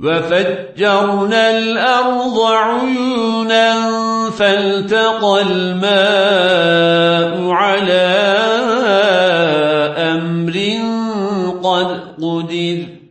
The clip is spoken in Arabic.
وفجرنا الأرض عيونا فالتقى الماء على أمر قد قدر.